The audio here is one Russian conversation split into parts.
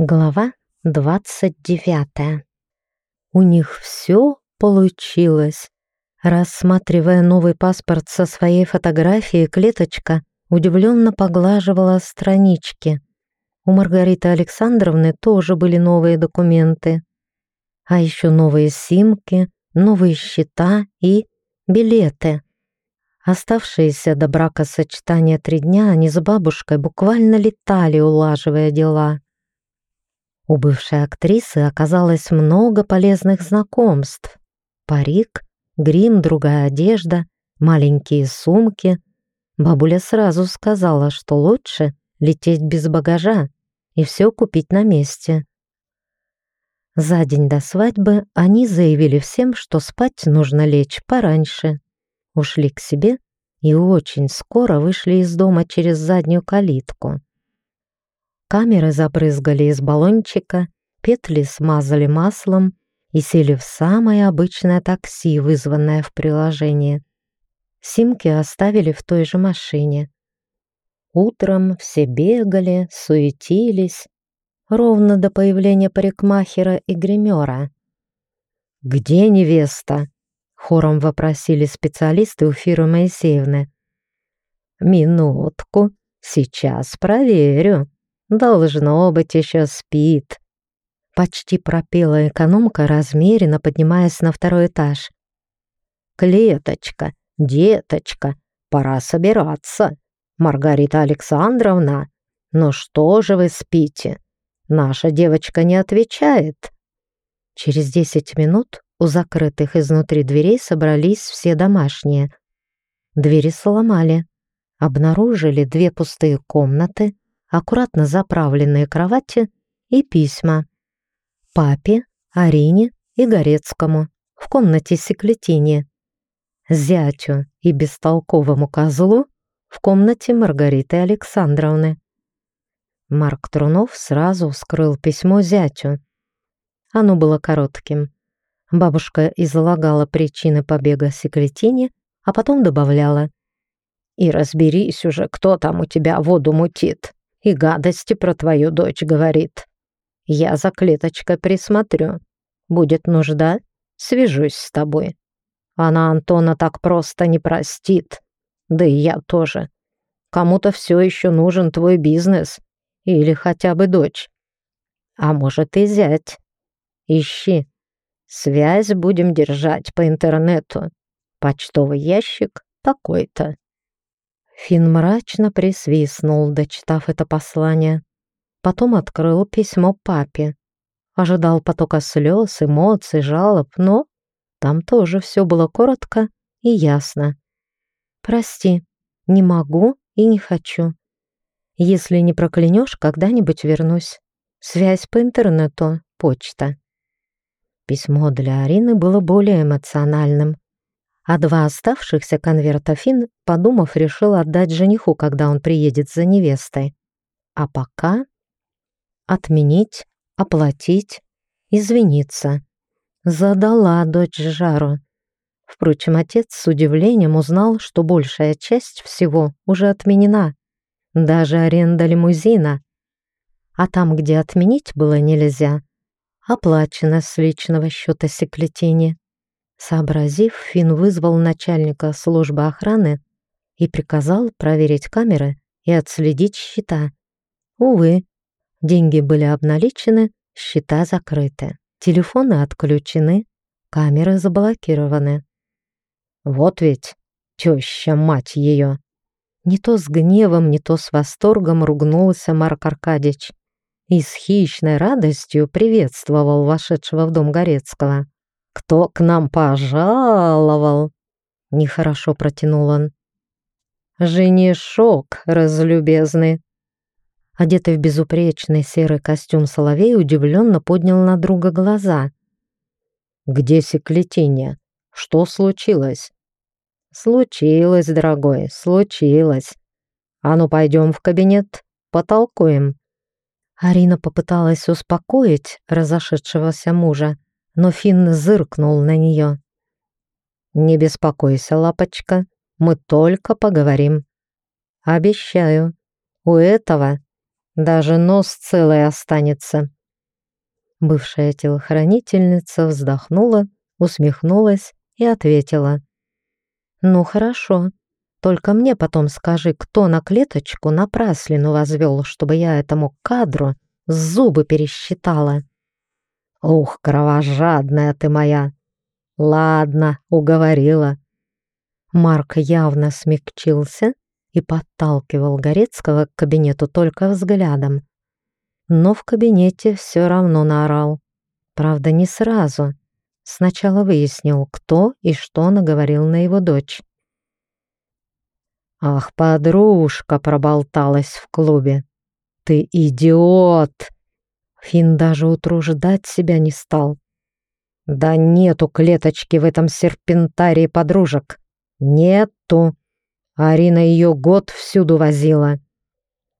Глава двадцать девятая. У них все получилось. Рассматривая новый паспорт со своей фотографией, клеточка удивленно поглаживала странички. У Маргариты Александровны тоже были новые документы. А еще новые симки, новые счета и билеты. Оставшиеся до брака сочетания три дня они с бабушкой буквально летали, улаживая дела. У бывшей актрисы оказалось много полезных знакомств. Парик, грим, другая одежда, маленькие сумки. Бабуля сразу сказала, что лучше лететь без багажа и все купить на месте. За день до свадьбы они заявили всем, что спать нужно лечь пораньше. Ушли к себе и очень скоро вышли из дома через заднюю калитку. Камеры забрызгали из баллончика, петли смазали маслом и сели в самое обычное такси, вызванное в приложении. Симки оставили в той же машине. Утром все бегали, суетились, ровно до появления парикмахера и гримера. «Где невеста?» — хором вопросили специалисты у Фиры Моисеевны. «Минутку, сейчас проверю», Должно быть, еще спит. Почти пропела экономка, размеренно поднимаясь на второй этаж. «Клеточка, деточка, пора собираться. Маргарита Александровна, ну что же вы спите? Наша девочка не отвечает». Через десять минут у закрытых изнутри дверей собрались все домашние. Двери сломали. Обнаружили две пустые комнаты, аккуратно заправленные кровати и письма. Папе, Арине и Горецкому в комнате секлетине. Зятю и бестолковому козлу в комнате Маргариты Александровны. Марк Трунов сразу вскрыл письмо зятю. Оно было коротким. Бабушка излагала причины побега секлетине, а потом добавляла. «И разберись уже, кто там у тебя воду мутит и гадости про твою дочь говорит. Я за клеточкой присмотрю. Будет нужда, свяжусь с тобой. Она Антона так просто не простит. Да и я тоже. Кому-то все еще нужен твой бизнес. Или хотя бы дочь. А может и зять. Ищи. Связь будем держать по интернету. Почтовый ящик такой-то. Фин мрачно присвистнул, дочитав это послание. Потом открыл письмо папе. Ожидал потока слез, эмоций, жалоб, но там тоже все было коротко и ясно. «Прости, не могу и не хочу. Если не проклянешь, когда-нибудь вернусь. Связь по интернету, почта». Письмо для Арины было более эмоциональным а два оставшихся конверта Фин, подумав, решил отдать жениху, когда он приедет за невестой. А пока отменить, оплатить, извиниться. Задала дочь жару. Впрочем, отец с удивлением узнал, что большая часть всего уже отменена, даже аренда лимузина. А там, где отменить было нельзя, оплачено с личного счета секлетини. Сообразив, Финн вызвал начальника службы охраны и приказал проверить камеры и отследить счета. Увы, деньги были обналичены, счета закрыты, телефоны отключены, камеры заблокированы. Вот ведь теща, мать ее! Не то с гневом, не то с восторгом ругнулся Марк Аркадьевич и с хищной радостью приветствовал вошедшего в дом Горецкого. «Кто к нам пожаловал?» Нехорошо протянул он. «Женишок, разлюбезный!» Одетый в безупречный серый костюм Соловей удивленно поднял на друга глаза. «Где секлетиня? Что случилось?» «Случилось, дорогой, случилось. А ну, пойдем в кабинет, потолкуем». Арина попыталась успокоить разошедшегося мужа, но Финн зыркнул на нее. «Не беспокойся, лапочка, мы только поговорим. Обещаю, у этого Даже нос целый останется. Бывшая телохранительница вздохнула, усмехнулась и ответила. «Ну хорошо, только мне потом скажи, кто на клеточку напраслину возвел, чтобы я этому кадру зубы пересчитала». «Ух, кровожадная ты моя!» «Ладно, уговорила». Марк явно смягчился и подталкивал Горецкого к кабинету только взглядом. Но в кабинете все равно наорал. Правда, не сразу. Сначала выяснил, кто и что наговорил на его дочь. «Ах, подружка проболталась в клубе! Ты идиот!» Фин даже утруждать себя не стал. «Да нету клеточки в этом серпентарии подружек! Нету!» Арина ее год всюду возила.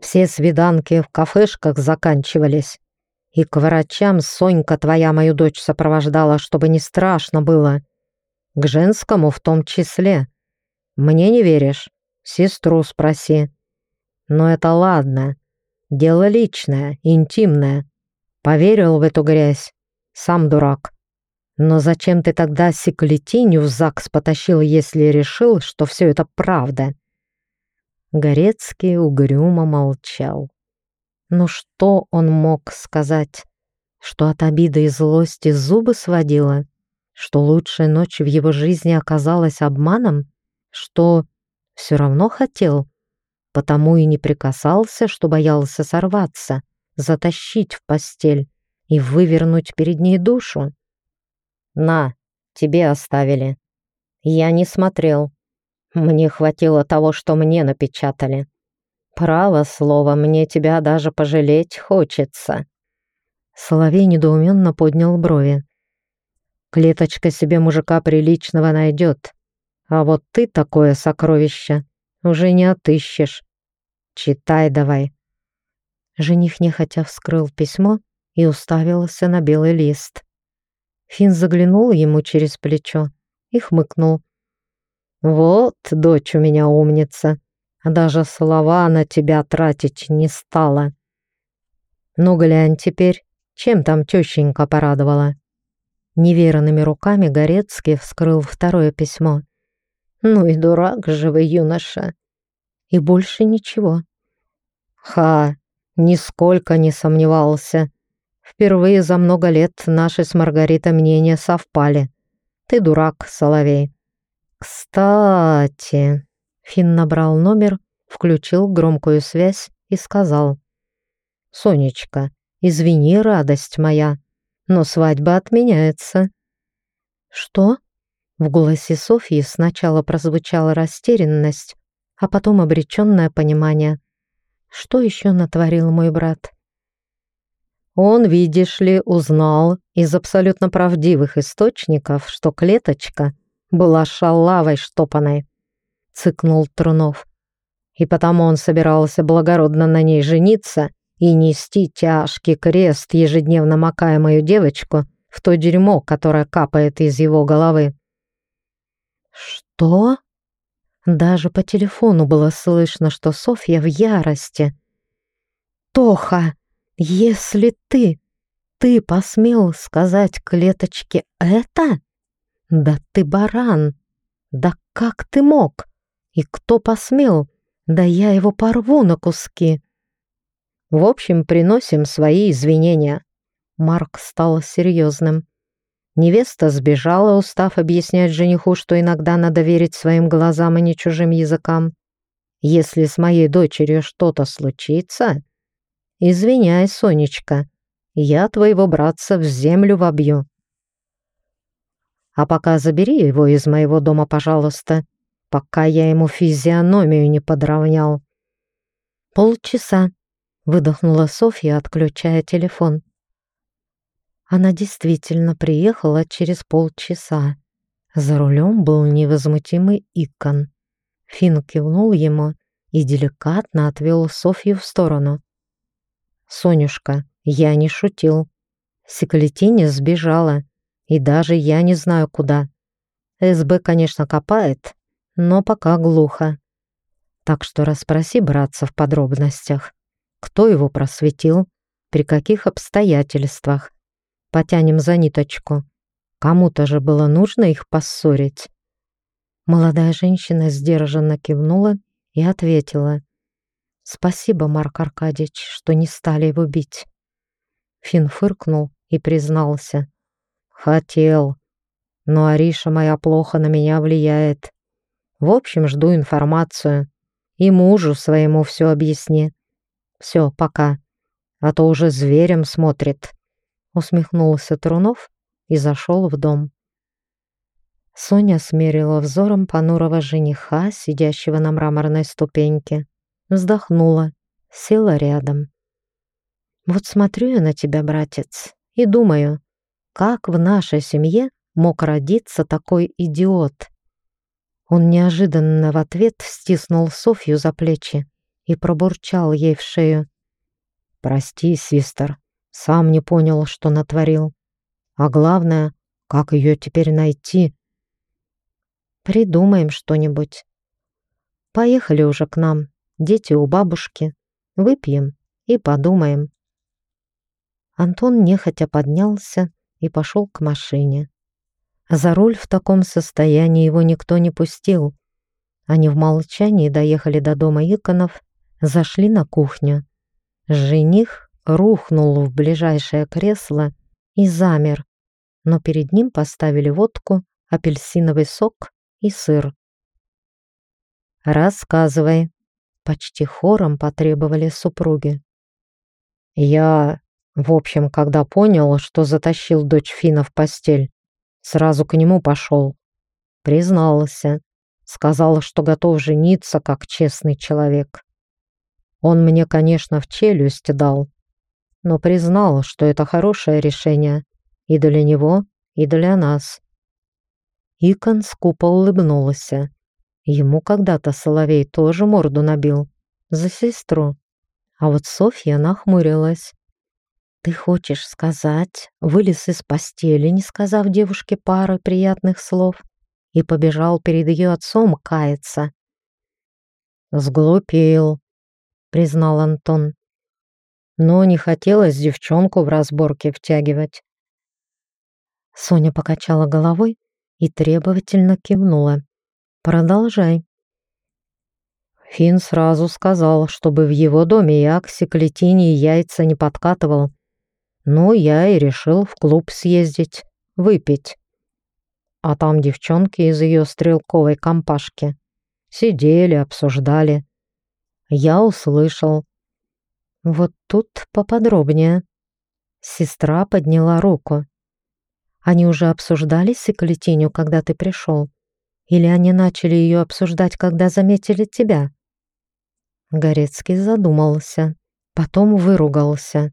Все свиданки в кафешках заканчивались. И к врачам Сонька твоя мою дочь сопровождала, чтобы не страшно было. К женскому в том числе. Мне не веришь? Сестру спроси. Но это ладно. Дело личное, интимное. Поверил в эту грязь. Сам дурак. Но зачем ты тогда секлетиню в ЗАГС потащил, если решил, что все это правда?» Горецкий угрюмо молчал. Ну что он мог сказать? Что от обиды и злости зубы сводило? Что лучшая ночь в его жизни оказалась обманом? Что все равно хотел? Потому и не прикасался, что боялся сорваться, затащить в постель и вывернуть перед ней душу? «На, тебе оставили». Я не смотрел. Мне хватило того, что мне напечатали. Право слово, мне тебя даже пожалеть хочется. Соловей недоуменно поднял брови. Клеточка себе мужика приличного найдет. А вот ты такое сокровище уже не отыщешь. Читай давай. Жених нехотя вскрыл письмо и уставился на белый лист. Фин заглянул ему через плечо и хмыкнул. «Вот, дочь у меня умница, даже слова на тебя тратить не стала. Ну, глянь теперь, чем там тещенька порадовала?» Неверными руками Горецкий вскрыл второе письмо. «Ну и дурак же вы, юноша!» И больше ничего. «Ха! Нисколько не сомневался!» Впервые за много лет наши с Маргаритой мнения совпали. Ты дурак, Соловей. Кстати, Финн набрал номер, включил громкую связь и сказал. «Сонечка, извини, радость моя, но свадьба отменяется». «Что?» В голосе Софьи сначала прозвучала растерянность, а потом обреченное понимание. «Что еще натворил мой брат?» Он, видишь ли, узнал из абсолютно правдивых источников, что клеточка была шалавой штопанной, цыкнул Трунов. И потому он собирался благородно на ней жениться и нести тяжкий крест, ежедневно макая мою девочку в то дерьмо, которое капает из его головы. «Что?» Даже по телефону было слышно, что Софья в ярости. «Тоха!» Если ты, ты посмел сказать клеточке это? Да ты баран! Да как ты мог? И кто посмел? Да я его порву на куски. В общем, приносим свои извинения. Марк стал серьезным. Невеста сбежала, устав объяснять жениху, что иногда надо верить своим глазам, а не чужим языкам. Если с моей дочерью что-то случится, «Извиняй, Сонечка, я твоего братца в землю вобью. А пока забери его из моего дома, пожалуйста, пока я ему физиономию не подровнял». «Полчаса», — выдохнула Софья, отключая телефон. Она действительно приехала через полчаса. За рулем был невозмутимый Икон. Финн кивнул ему и деликатно отвел Софью в сторону. «Сонюшка, я не шутил. Секлетиня сбежала, и даже я не знаю куда. СБ, конечно, копает, но пока глухо. Так что расспроси братца в подробностях. Кто его просветил? При каких обстоятельствах? Потянем за ниточку. Кому-то же было нужно их поссорить. Молодая женщина сдержанно кивнула и ответила. «Спасибо, Марк Аркадьевич, что не стали его бить». Фин фыркнул и признался. «Хотел, но Ариша моя плохо на меня влияет. В общем, жду информацию. И мужу своему все объясни. Все, пока. А то уже зверем смотрит». Усмехнулся Трунов и зашел в дом. Соня смерила взором понурого жениха, сидящего на мраморной ступеньке. Вздохнула, села рядом. «Вот смотрю я на тебя, братец, и думаю, как в нашей семье мог родиться такой идиот?» Он неожиданно в ответ стиснул Софью за плечи и пробурчал ей в шею. «Прости, свистер, сам не понял, что натворил. А главное, как ее теперь найти?» «Придумаем что-нибудь. Поехали уже к нам, дети у бабушки. Выпьем и подумаем». Антон нехотя поднялся и пошел к машине. За руль в таком состоянии его никто не пустил. Они в молчании доехали до дома Иконов, зашли на кухню. Жених рухнул в ближайшее кресло и замер, но перед ним поставили водку, апельсиновый сок и сыр. «Рассказывай», — почти хором потребовали супруги. «Я в общем, когда понял, что затащил дочь Фина в постель, сразу к нему пошел. Признался. Сказал, что готов жениться, как честный человек. Он мне, конечно, в челюсть дал, но признал, что это хорошее решение и для него, и для нас. Икон скупо улыбнулся. Ему когда-то Соловей тоже морду набил. За сестру. А вот Софья нахмурилась. «Ты хочешь сказать, вылез из постели, не сказав девушке пары приятных слов, и побежал перед ее отцом каяться?» «Сглупил», — признал Антон. «Но не хотелось девчонку в разборке втягивать». Соня покачала головой и требовательно кивнула. «Продолжай». Фин сразу сказал, чтобы в его доме я к секлетине яйца не подкатывал, ну, я и решил в клуб съездить, выпить. А там девчонки из ее стрелковой компашки. Сидели, обсуждали. Я услышал. Вот тут поподробнее. Сестра подняла руку. Они уже обсуждали Секлетиню, когда ты пришел? Или они начали ее обсуждать, когда заметили тебя? Горецкий задумался, потом выругался.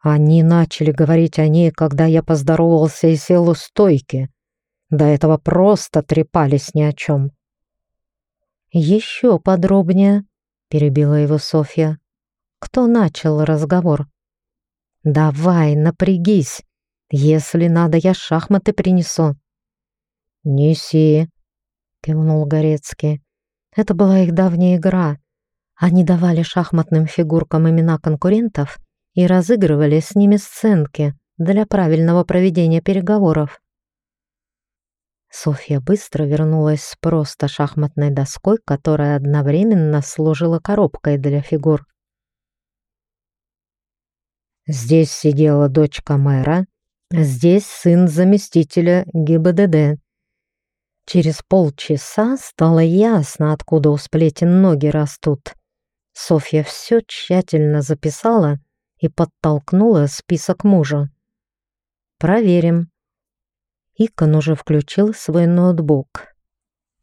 Они начали говорить о ней, когда я поздоровался и сел у стойки. До этого просто трепались ни о чем. «Еще подробнее», — перебила его Софья. «Кто начал разговор?» «Давай, напрягись. Если надо, я шахматы принесу». «Неси», — кивнул Горецкий. Это была их давняя игра. Они давали шахматным фигуркам имена конкурентов и разыгрывали с ними сценки для правильного проведения переговоров. Софья быстро вернулась с просто шахматной доской, которая одновременно служила коробкой для фигур. Здесь сидела дочка мэра, здесь сын заместителя ГИБДД. Через полчаса стало ясно, откуда у сплетен ноги растут. Софья все тщательно записала и подтолкнула список мужа. «Проверим». Икон уже включил свой ноутбук.